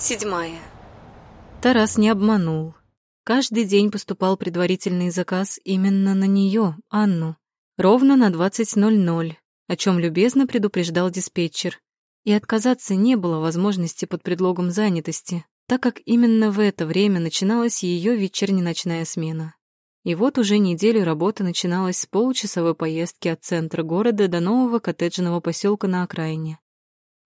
Седьмая. Тарас не обманул. Каждый день поступал предварительный заказ именно на нее, Анну, ровно на 20.00, о чем любезно предупреждал диспетчер. И отказаться не было возможности под предлогом занятости, так как именно в это время начиналась ее вечерне-ночная смена. И вот уже неделю работа начиналась с получасовой поездки от центра города до нового коттеджного поселка на окраине.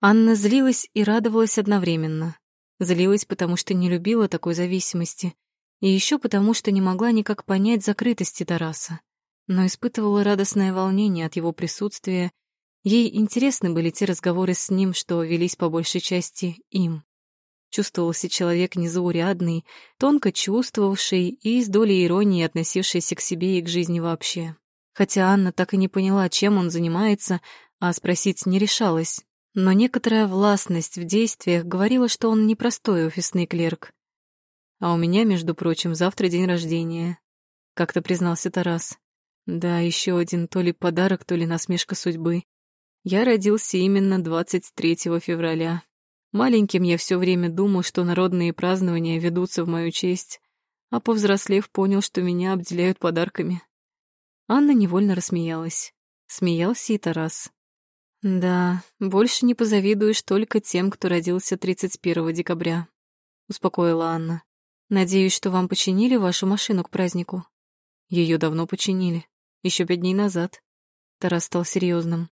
Анна злилась и радовалась одновременно. Злилась, потому что не любила такой зависимости, и еще потому, что не могла никак понять закрытости Тараса, но испытывала радостное волнение от его присутствия. Ей интересны были те разговоры с ним, что велись по большей части им. Чувствовался человек незаурядный, тонко чувствовавший и с долей иронии относившийся к себе и к жизни вообще. Хотя Анна так и не поняла, чем он занимается, а спросить не решалась, но некоторая властность в действиях говорила, что он непростой офисный клерк. «А у меня, между прочим, завтра день рождения», — как-то признался Тарас. «Да, еще один то ли подарок, то ли насмешка судьбы. Я родился именно 23 февраля. Маленьким я все время думал, что народные празднования ведутся в мою честь, а повзрослев, понял, что меня обделяют подарками». Анна невольно рассмеялась. Смеялся и Тарас. «Да, больше не позавидуешь только тем, кто родился 31 декабря», — успокоила Анна. «Надеюсь, что вам починили вашу машину к празднику?» Ее давно починили, еще пять дней назад». Тарас стал серьезным.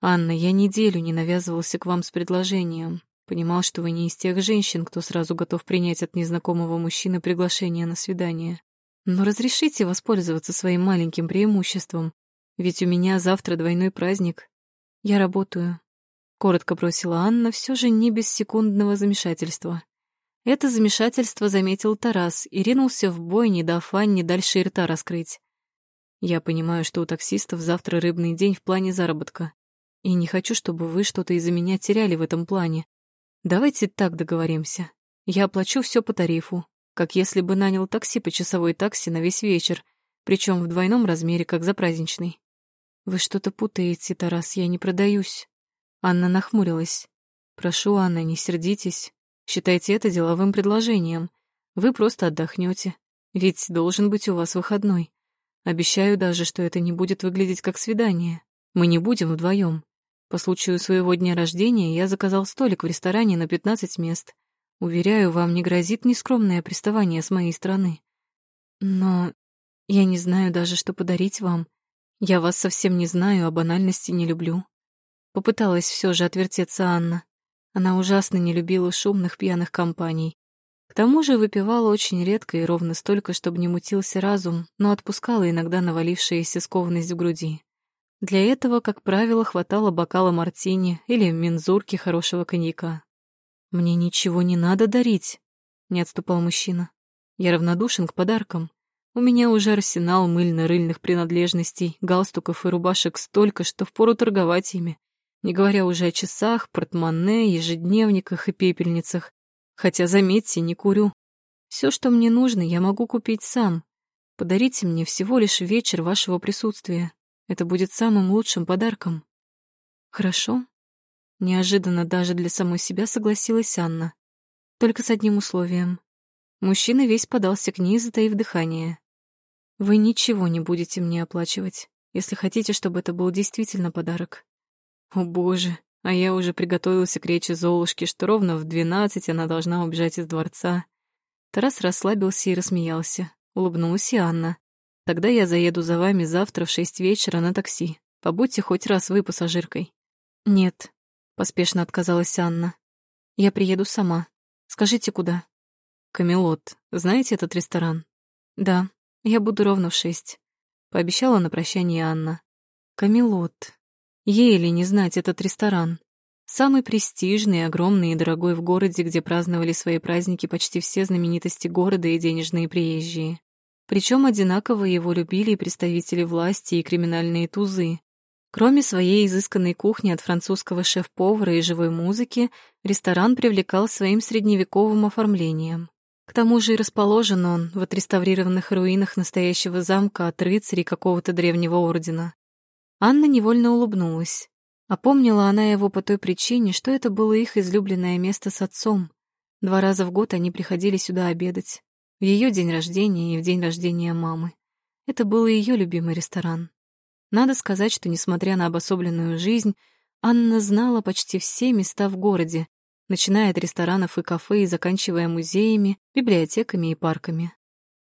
«Анна, я неделю не навязывался к вам с предложением. Понимал, что вы не из тех женщин, кто сразу готов принять от незнакомого мужчины приглашение на свидание. Но разрешите воспользоваться своим маленьким преимуществом, ведь у меня завтра двойной праздник, «Я работаю», — коротко бросила Анна, все же не без секундного замешательства. Это замешательство заметил Тарас и ринулся в бой, не дав Анне дальше рта раскрыть. «Я понимаю, что у таксистов завтра рыбный день в плане заработка, и не хочу, чтобы вы что-то из-за меня теряли в этом плане. Давайте так договоримся. Я оплачу все по тарифу, как если бы нанял такси по часовой такси на весь вечер, причем в двойном размере, как за праздничный. «Вы что-то путаете, Тарас, я не продаюсь». Анна нахмурилась. «Прошу, Анна, не сердитесь. Считайте это деловым предложением. Вы просто отдохнете. Ведь должен быть у вас выходной. Обещаю даже, что это не будет выглядеть как свидание. Мы не будем вдвоем. По случаю своего дня рождения я заказал столик в ресторане на 15 мест. Уверяю, вам не грозит нескромное приставание с моей стороны. Но я не знаю даже, что подарить вам. Я вас совсем не знаю, а банальности не люблю. Попыталась все же отвертеться Анна. Она ужасно не любила шумных пьяных компаний. К тому же выпивала очень редко и ровно столько, чтобы не мутился разум, но отпускала иногда навалившаяся скованность в груди. Для этого, как правило, хватало бокала мартини или мензурки хорошего коньяка. «Мне ничего не надо дарить», — не отступал мужчина. «Я равнодушен к подаркам. У меня уже арсенал мыльно-рыльных принадлежностей, галстуков и рубашек столько, что впору торговать ими. Не говоря уже о часах, портмоне, ежедневниках и пепельницах. Хотя, заметьте, не курю. Все, что мне нужно, я могу купить сам. Подарите мне всего лишь вечер вашего присутствия. Это будет самым лучшим подарком. Хорошо. Неожиданно даже для самой себя согласилась Анна. Только с одним условием. Мужчина весь подался к ней, затаив дыхание. Вы ничего не будете мне оплачивать, если хотите, чтобы это был действительно подарок. О боже, а я уже приготовился к речи Золушки, что ровно в двенадцать она должна убежать из дворца. Тарас расслабился и рассмеялся. Улыбнулась и Анна. Тогда я заеду за вами завтра в шесть вечера на такси. Побудьте хоть раз вы пассажиркой. Нет, поспешно отказалась Анна. Я приеду сама. Скажите, куда? Камелот. Знаете этот ресторан? Да, я буду ровно в шесть. Пообещала на прощание Анна. Камелот. Ей ли не знать этот ресторан? Самый престижный, огромный и дорогой в городе, где праздновали свои праздники почти все знаменитости города и денежные приезжие. Причем одинаково его любили и представители власти, и криминальные тузы. Кроме своей изысканной кухни от французского шеф-повара и живой музыки, ресторан привлекал своим средневековым оформлением. К тому же и расположен он в отреставрированных руинах настоящего замка от рыцарей какого-то древнего ордена. Анна невольно улыбнулась. Опомнила она его по той причине, что это было их излюбленное место с отцом. Два раза в год они приходили сюда обедать. В ее день рождения и в день рождения мамы. Это был ее любимый ресторан. Надо сказать, что, несмотря на обособленную жизнь, Анна знала почти все места в городе, начиная от ресторанов и кафе и заканчивая музеями, библиотеками и парками.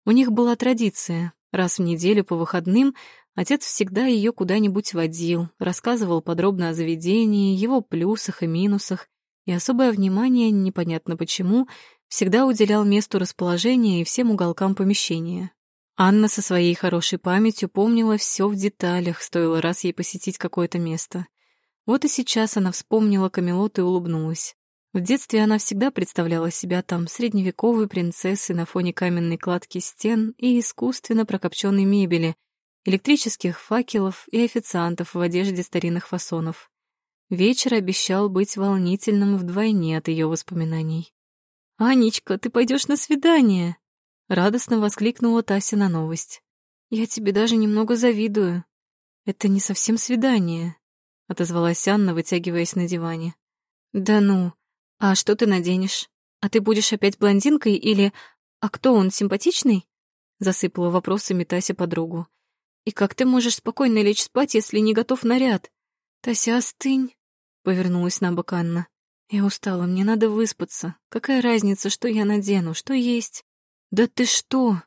У них была традиция. Раз в неделю по выходным отец всегда ее куда-нибудь водил, рассказывал подробно о заведении, его плюсах и минусах, и особое внимание, непонятно почему, всегда уделял месту расположения и всем уголкам помещения. Анна со своей хорошей памятью помнила все в деталях, стоило раз ей посетить какое-то место. Вот и сейчас она вспомнила Камелот и улыбнулась. В детстве она всегда представляла себя там средневековой принцессой на фоне каменной кладки стен и искусственно прокопченной мебели, электрических факелов и официантов в одежде старинных фасонов. Вечер обещал быть волнительным вдвойне от ее воспоминаний. «Анечка, ты пойдешь на свидание!» Радостно воскликнула Тася на новость. «Я тебе даже немного завидую. Это не совсем свидание», — отозвалась Анна, вытягиваясь на диване. «Да ну, а что ты наденешь? А ты будешь опять блондинкой или... А кто он, симпатичный?» Засыпала вопросами Тася подругу. «И как ты можешь спокойно лечь спать, если не готов наряд?» «Тася, остынь», — повернулась на бок Анна. «Я устала, мне надо выспаться. Какая разница, что я надену, что есть?» «Да ты что?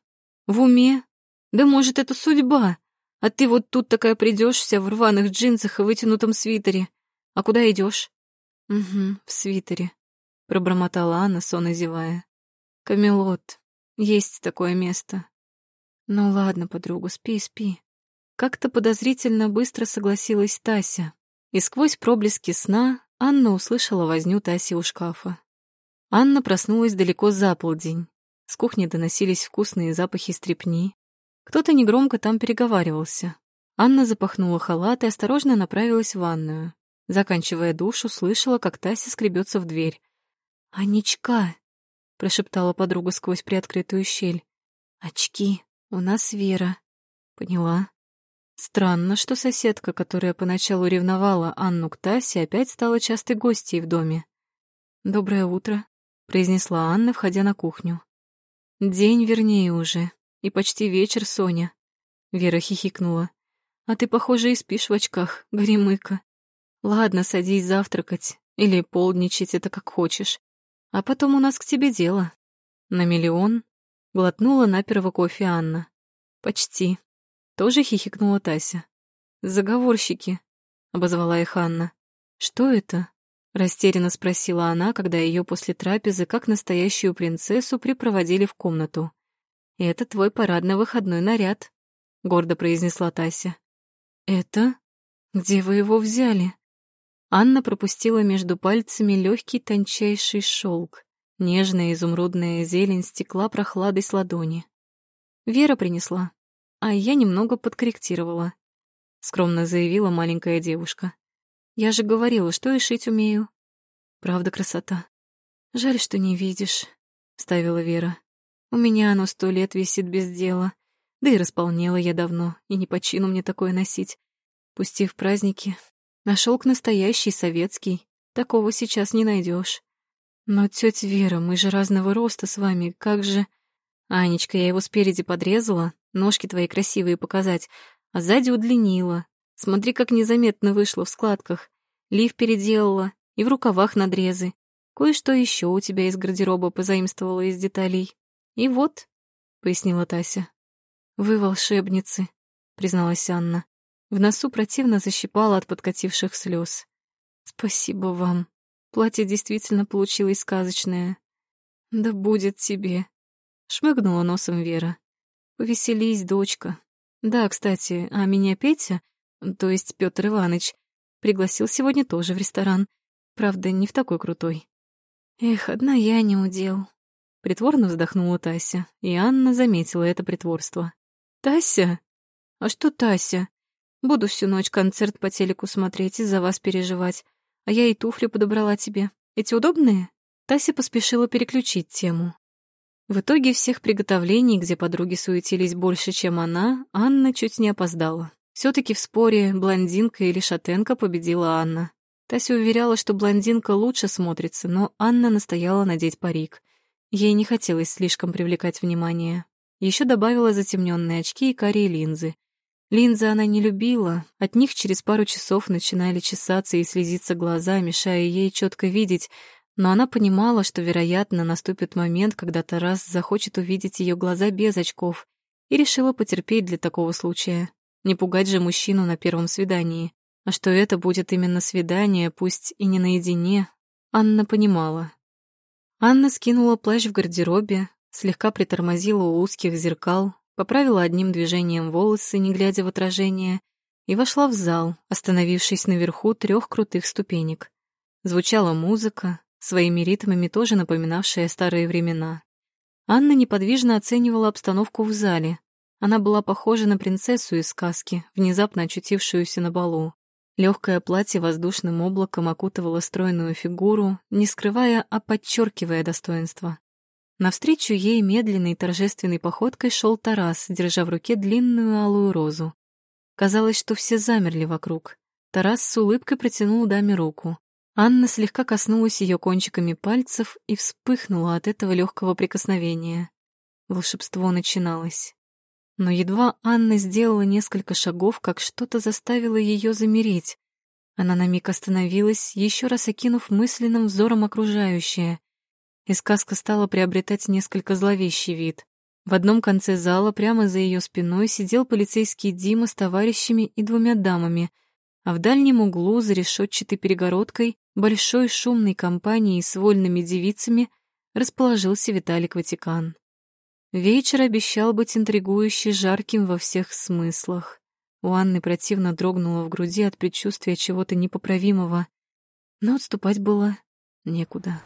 В уме? Да может, это судьба? А ты вот тут такая придешь вся в рваных джинсах и вытянутом свитере. А куда идешь? «Угу, в свитере», — пробормотала Анна, сонно зевая. «Камелот. Есть такое место». «Ну ладно, подруга, спи, спи». Как-то подозрительно быстро согласилась Тася, и сквозь проблески сна Анна услышала возню Таси у шкафа. Анна проснулась далеко за полдень. С кухни доносились вкусные запахи стрепни. Кто-то негромко там переговаривался. Анна запахнула халат и осторожно направилась в ванную. Заканчивая душ, услышала, как Тася скребется в дверь. «Анечка!» — прошептала подруга сквозь приоткрытую щель. «Очки, у нас Вера». «Поняла». Странно, что соседка, которая поначалу ревновала Анну к Тасе, опять стала частой гостьей в доме. «Доброе утро», — произнесла Анна, входя на кухню. День вернее уже. И почти вечер, Соня. Вера хихикнула. А ты, похоже, и спишь в очках, горемыка. Ладно, садись завтракать. Или полдничать, это как хочешь. А потом у нас к тебе дело. На миллион? Глотнула наперво кофе Анна. Почти. Тоже хихикнула Тася. Заговорщики, обозвала их Анна. Что это? Растерянно спросила она, когда ее после трапезы, как настоящую принцессу, припроводили в комнату. «Это твой парадно-выходной наряд», — гордо произнесла Тася. «Это? Где вы его взяли?» Анна пропустила между пальцами легкий тончайший шелк. Нежная изумрудная зелень стекла прохладой с ладони. Вера принесла, а я немного подкорректировала, — скромно заявила маленькая девушка. Я же говорила, что и шить умею. Правда, красота. Жаль, что не видишь, — ставила Вера. У меня оно сто лет висит без дела. Да и располнела я давно, и не по чину мне такое носить. Пустив праздники, нашел к настоящий советский. Такого сейчас не найдешь. Но, тетя Вера, мы же разного роста с вами, как же... Анечка, я его спереди подрезала, ножки твои красивые показать, а сзади удлинила, Смотри, как незаметно вышло в складках. Лиф переделала, и в рукавах надрезы. Кое-что еще у тебя из гардероба позаимствовала из деталей. И вот, — пояснила Тася. «Вы волшебницы», — призналась Анна. В носу противно защипала от подкативших слез. «Спасибо вам. Платье действительно получилось сказочное». «Да будет тебе», — шмыгнула носом Вера. «Повеселись, дочка. Да, кстати, а меня Петя то есть Петр Иванович, пригласил сегодня тоже в ресторан. Правда, не в такой крутой. Эх, одна я не удел. Притворно вздохнула Тася, и Анна заметила это притворство. «Тася? А что Тася? Буду всю ночь концерт по телеку смотреть и за вас переживать. А я и туфли подобрала тебе. Эти удобные?» Тася поспешила переключить тему. В итоге всех приготовлений, где подруги суетились больше, чем она, Анна чуть не опоздала. Все-таки в споре блондинка или шатенка победила Анна. Тася уверяла, что блондинка лучше смотрится, но Анна настояла надеть парик. Ей не хотелось слишком привлекать внимание. Еще добавила затемненные очки и карие линзы. Линзы она не любила, от них через пару часов начинали чесаться и слезиться глаза, мешая ей четко видеть, но она понимала, что, вероятно, наступит момент, когда Тарас захочет увидеть ее глаза без очков, и решила потерпеть для такого случая. Не пугать же мужчину на первом свидании. А что это будет именно свидание, пусть и не наедине, Анна понимала. Анна скинула плащ в гардеробе, слегка притормозила у узких зеркал, поправила одним движением волосы, не глядя в отражение, и вошла в зал, остановившись наверху трех крутых ступенек. Звучала музыка, своими ритмами тоже напоминавшая старые времена. Анна неподвижно оценивала обстановку в зале. Она была похожа на принцессу из сказки, внезапно очутившуюся на балу. Легкое платье воздушным облаком окутывало стройную фигуру, не скрывая, а подчеркивая достоинство. Навстречу ей медленной торжественной походкой шел Тарас, держа в руке длинную алую розу. Казалось, что все замерли вокруг. Тарас с улыбкой протянул даме руку. Анна слегка коснулась ее кончиками пальцев и вспыхнула от этого легкого прикосновения. Волшебство начиналось. Но едва Анна сделала несколько шагов, как что-то заставило ее замереть. Она на миг остановилась, еще раз окинув мысленным взором окружающее. И сказка стала приобретать несколько зловещий вид. В одном конце зала, прямо за ее спиной, сидел полицейский Дима с товарищами и двумя дамами, а в дальнем углу, за решетчатой перегородкой, большой шумной компанией с вольными девицами, расположился Виталик Ватикан. Вечер обещал быть интригующе жарким во всех смыслах. У Анны противно дрогнуло в груди от предчувствия чего-то непоправимого, но отступать было некуда.